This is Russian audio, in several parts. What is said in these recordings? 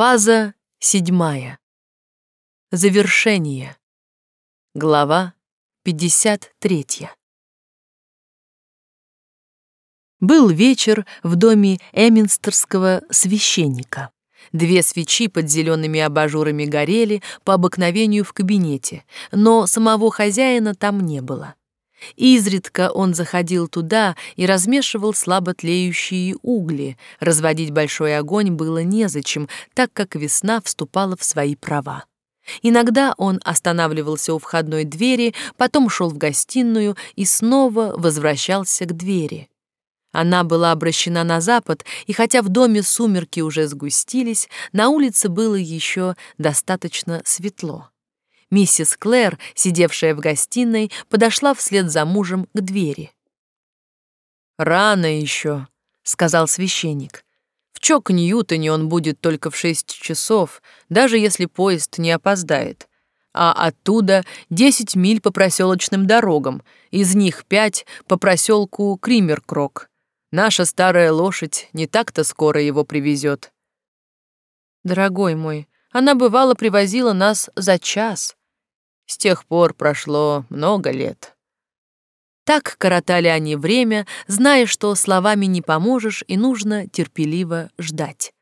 Фаза седьмая. Завершение. Глава 53. Был вечер в доме эминстерского священника. Две свечи под зелеными абажурами горели по обыкновению в кабинете, но самого хозяина там не было. Изредка он заходил туда и размешивал слабо тлеющие угли. Разводить большой огонь было незачем, так как весна вступала в свои права. Иногда он останавливался у входной двери, потом шел в гостиную и снова возвращался к двери. Она была обращена на запад, и хотя в доме сумерки уже сгустились, на улице было еще достаточно светло. Миссис Клэр, сидевшая в гостиной, подошла вслед за мужем к двери. «Рано еще», — сказал священник. «В Чок-Ньютоне он будет только в шесть часов, даже если поезд не опоздает. А оттуда десять миль по проселочным дорогам, из них пять по проселку Кримеркрок. Наша старая лошадь не так-то скоро его привезет». «Дорогой мой, она бывало привозила нас за час», с тех пор прошло много лет. Так коротали они время, зная, что словами не поможешь и нужно терпеливо ждать.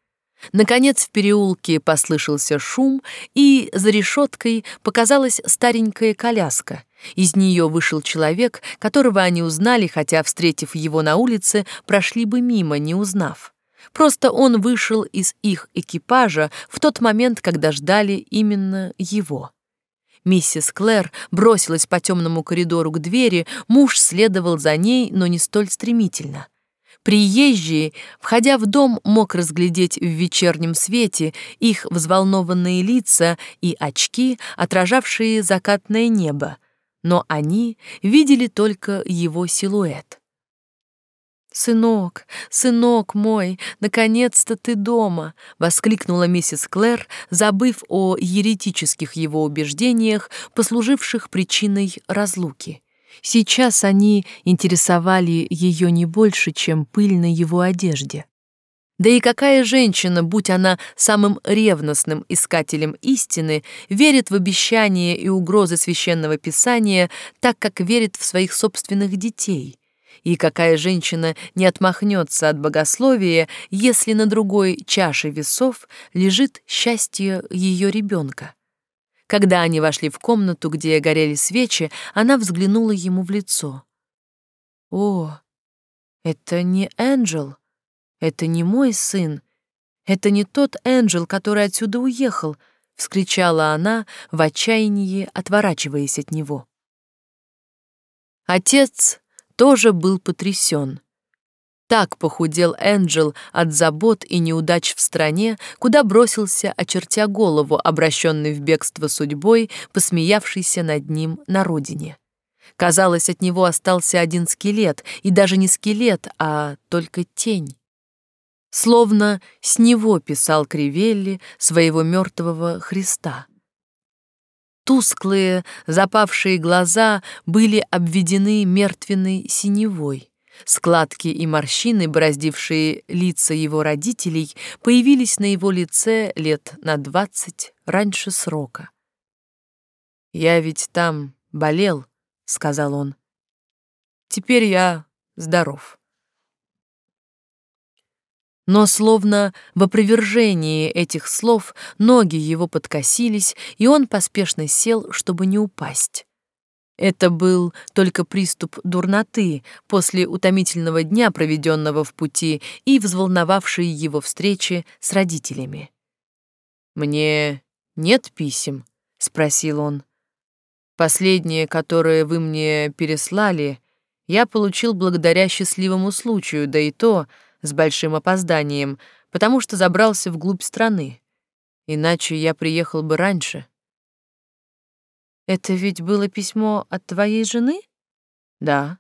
Наконец в переулке послышался шум, и за решеткой показалась старенькая коляска. Из нее вышел человек, которого они узнали, хотя, встретив его на улице, прошли бы мимо, не узнав. Просто он вышел из их экипажа в тот момент, когда ждали именно его. Миссис Клэр бросилась по темному коридору к двери, муж следовал за ней, но не столь стремительно. Приезжий, входя в дом, мог разглядеть в вечернем свете их взволнованные лица и очки, отражавшие закатное небо, но они видели только его силуэт. «Сынок, сынок мой, наконец-то ты дома!» — воскликнула миссис Клэр, забыв о еретических его убеждениях, послуживших причиной разлуки. Сейчас они интересовали ее не больше, чем пыль на его одежде. Да и какая женщина, будь она самым ревностным искателем истины, верит в обещания и угрозы священного писания так, как верит в своих собственных детей? И какая женщина не отмахнется от богословия, если на другой чаше весов лежит счастье ее ребенка? Когда они вошли в комнату, где горели свечи, она взглянула ему в лицо. «О, это не Энджел, это не мой сын, это не тот Энджел, который отсюда уехал», — вскричала она в отчаянии, отворачиваясь от него. Отец тоже был потрясен. Так похудел Энджел от забот и неудач в стране, куда бросился, очертя голову, обращенный в бегство судьбой, посмеявшийся над ним на родине. Казалось, от него остался один скелет, и даже не скелет, а только тень. Словно с него писал Кривелли своего мертвого Христа. Тусклые, запавшие глаза были обведены мертвенной синевой. Складки и морщины, бороздившие лица его родителей, появились на его лице лет на двадцать раньше срока. «Я ведь там болел», — сказал он. «Теперь я здоров». Но словно в опровержении этих слов ноги его подкосились, и он поспешно сел, чтобы не упасть. Это был только приступ дурноты после утомительного дня, проведенного в пути, и взволновавшей его встречи с родителями. «Мне нет писем?» — спросил он. «Последние, которые вы мне переслали, я получил благодаря счастливому случаю, да и то — с большим опозданием, потому что забрался вглубь страны. Иначе я приехал бы раньше. Это ведь было письмо от твоей жены? Да.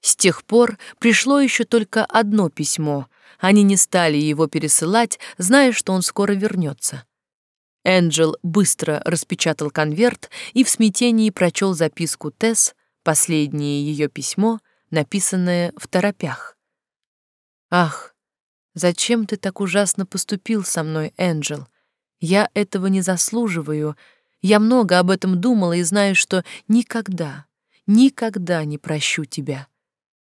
С тех пор пришло еще только одно письмо. Они не стали его пересылать, зная, что он скоро вернется. Энджел быстро распечатал конверт и в смятении прочел записку Тесс, последнее ее письмо, написанное в торопях. Ах, Зачем ты так ужасно поступил со мной, Энджел? Я этого не заслуживаю. Я много об этом думала и знаю, что никогда, никогда не прощу тебя.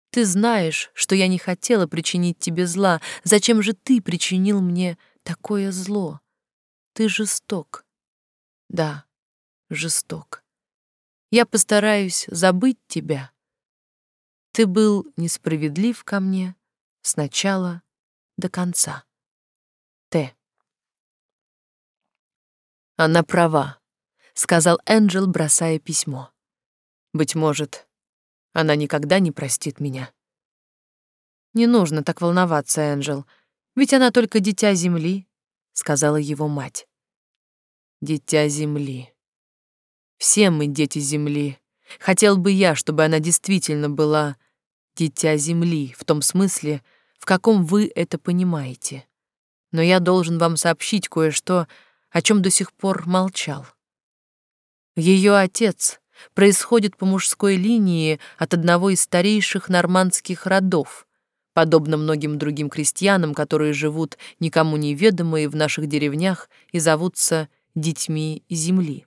Ты знаешь, что я не хотела причинить тебе зла. Зачем же ты причинил мне такое зло? Ты жесток. Да, жесток. Я постараюсь забыть тебя. Ты был несправедлив ко мне сначала до конца. Т. Она права, сказал Энджел, бросая письмо. Быть может, она никогда не простит меня. Не нужно так волноваться, Энджел, ведь она только дитя земли, сказала его мать. Дитя земли. Все мы дети земли. Хотел бы я, чтобы она действительно была дитя земли, в том смысле, в каком вы это понимаете. Но я должен вам сообщить кое-что, о чем до сих пор молчал. Ее отец происходит по мужской линии от одного из старейших нормандских родов, подобно многим другим крестьянам, которые живут никому неведомые в наших деревнях и зовутся детьми земли.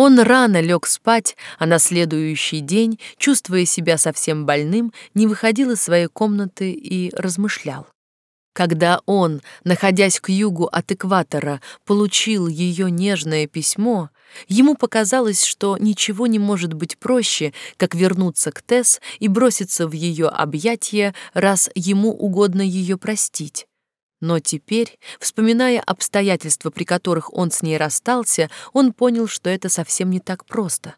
Он рано лег спать, а на следующий день, чувствуя себя совсем больным, не выходил из своей комнаты и размышлял. Когда он, находясь к югу от экватора, получил ее нежное письмо, ему показалось, что ничего не может быть проще, как вернуться к Тесс и броситься в ее объятия, раз ему угодно ее простить. Но теперь, вспоминая обстоятельства, при которых он с ней расстался, он понял, что это совсем не так просто.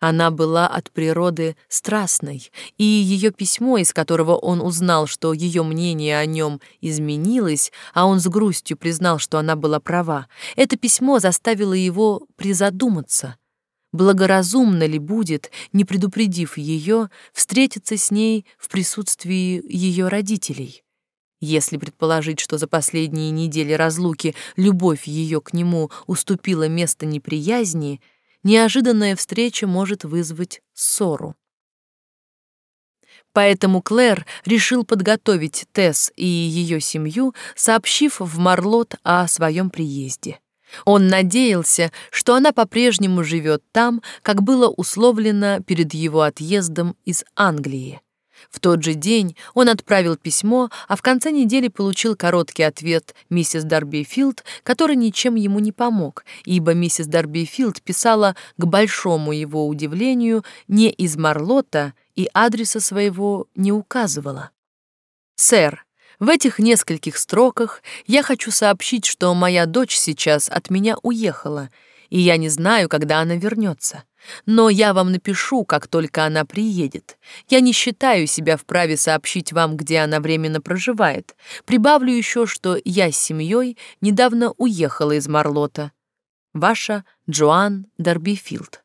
Она была от природы страстной, и ее письмо, из которого он узнал, что ее мнение о нем изменилось, а он с грустью признал, что она была права, это письмо заставило его призадуматься. Благоразумно ли будет, не предупредив ее, встретиться с ней в присутствии ее родителей? Если предположить, что за последние недели разлуки любовь ее к нему уступила место неприязни, неожиданная встреча может вызвать ссору. Поэтому Клэр решил подготовить Тесс и ее семью, сообщив в Марлот о своем приезде. Он надеялся, что она по-прежнему живет там, как было условлено перед его отъездом из Англии. В тот же день он отправил письмо, а в конце недели получил короткий ответ миссис Дарбифилд, который ничем ему не помог, ибо миссис Дарбифилд писала, к большому его удивлению, не из Марлота и адреса своего не указывала. «Сэр, в этих нескольких строках я хочу сообщить, что моя дочь сейчас от меня уехала, и я не знаю, когда она вернется. Но я вам напишу, как только она приедет. Я не считаю себя вправе сообщить вам, где она временно проживает. Прибавлю еще, что я с семьей недавно уехала из Марлота. Ваша Джоан Дарбифилд.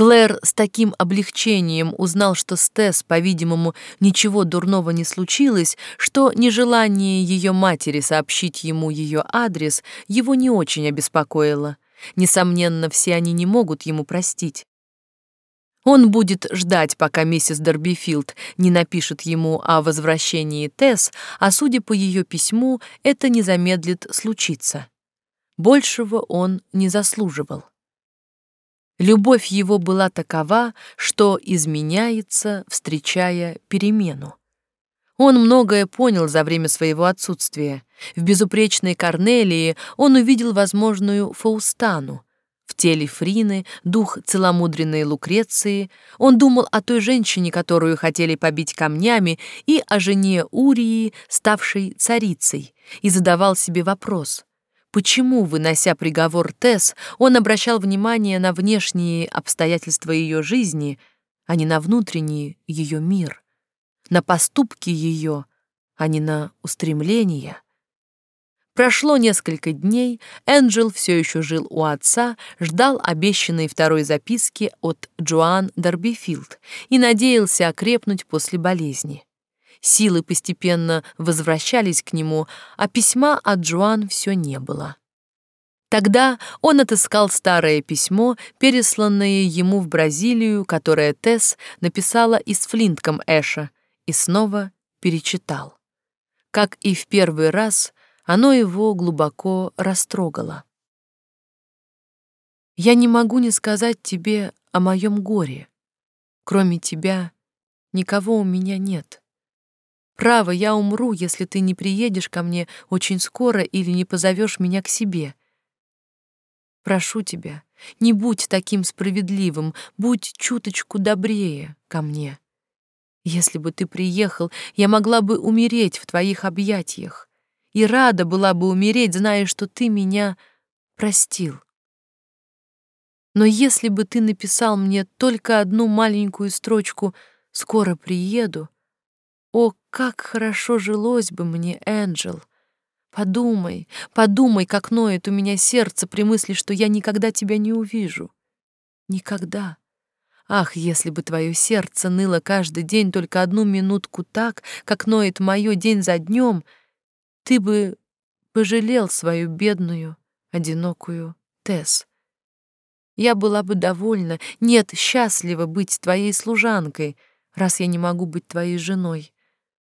Клэр с таким облегчением узнал, что с Тесс, по-видимому, ничего дурного не случилось, что нежелание ее матери сообщить ему ее адрес его не очень обеспокоило. Несомненно, все они не могут ему простить. Он будет ждать, пока миссис Дербифилд не напишет ему о возвращении Тесс, а судя по ее письму, это не замедлит случиться. Большего он не заслуживал. Любовь его была такова, что изменяется, встречая перемену. Он многое понял за время своего отсутствия. В безупречной Корнелии он увидел возможную Фаустану. В теле Фрины дух целомудренной Лукреции. Он думал о той женщине, которую хотели побить камнями, и о жене Урии, ставшей царицей, и задавал себе вопрос — почему, вынося приговор Тесс, он обращал внимание на внешние обстоятельства ее жизни, а не на внутренний ее мир на поступки ее, а не на устремления. Прошло несколько дней, Энджел все еще жил у отца, ждал обещанной второй записки от Джоан Дарбифилд и надеялся окрепнуть после болезни. Силы постепенно возвращались к нему, а письма от Джоан все не было. Тогда он отыскал старое письмо, пересланное ему в Бразилию, которое Тесс написала из Флинтком Эша, и снова перечитал. Как и в первый раз, оно его глубоко растрогало. «Я не могу не сказать тебе о моем горе. Кроме тебя никого у меня нет. Право, я умру, если ты не приедешь ко мне очень скоро или не позовешь меня к себе. Прошу тебя, не будь таким справедливым, будь чуточку добрее ко мне. Если бы ты приехал, я могла бы умереть в твоих объятиях и рада была бы умереть, зная, что ты меня простил. Но если бы ты написал мне только одну маленькую строчку «Скоро приеду», о, как хорошо жилось бы мне, Энджел! Подумай, подумай, как ноет у меня сердце при мысли, что я никогда тебя не увижу. Никогда. Ах, если бы твое сердце ныло каждый день только одну минутку так, как ноет мое день за днем, ты бы пожалел свою бедную, одинокую Тесс. Я была бы довольна, нет, счастлива быть твоей служанкой, раз я не могу быть твоей женой.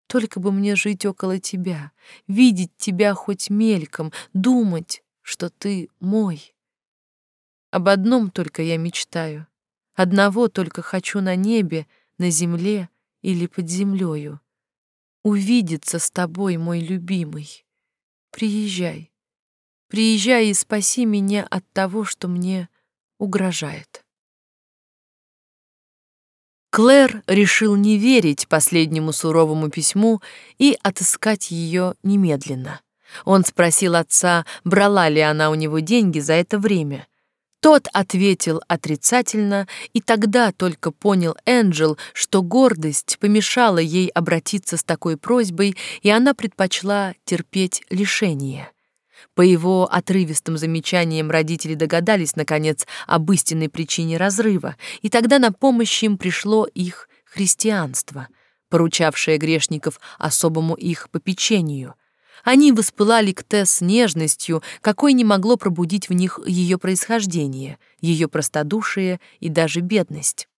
Только бы мне жить около тебя, видеть тебя хоть мельком, думать, что ты мой. Об одном только я мечтаю. Одного только хочу на небе, на земле или под землею. Увидеться с тобой, мой любимый. Приезжай. Приезжай и спаси меня от того, что мне угрожает. Клэр решил не верить последнему суровому письму и отыскать ее немедленно. Он спросил отца, брала ли она у него деньги за это время. Тот ответил отрицательно, и тогда только понял Энджел, что гордость помешала ей обратиться с такой просьбой, и она предпочла терпеть лишение. По его отрывистым замечаниям родители догадались, наконец, об истинной причине разрыва, и тогда на помощь им пришло их христианство, поручавшее грешников особому их попечению. Они воспылали к Тесс нежностью, какой не могло пробудить в них ее происхождение, ее простодушие и даже бедность.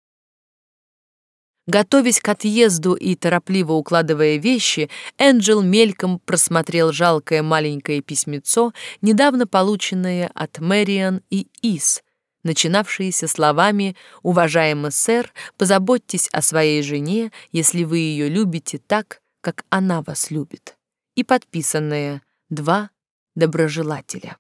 Готовясь к отъезду и торопливо укладывая вещи, Энджел мельком просмотрел жалкое маленькое письмецо, недавно полученное от Мэриан и Ис, начинавшееся словами «Уважаемый сэр, позаботьтесь о своей жене, если вы ее любите так, как она вас любит», и подписанное «Два доброжелателя».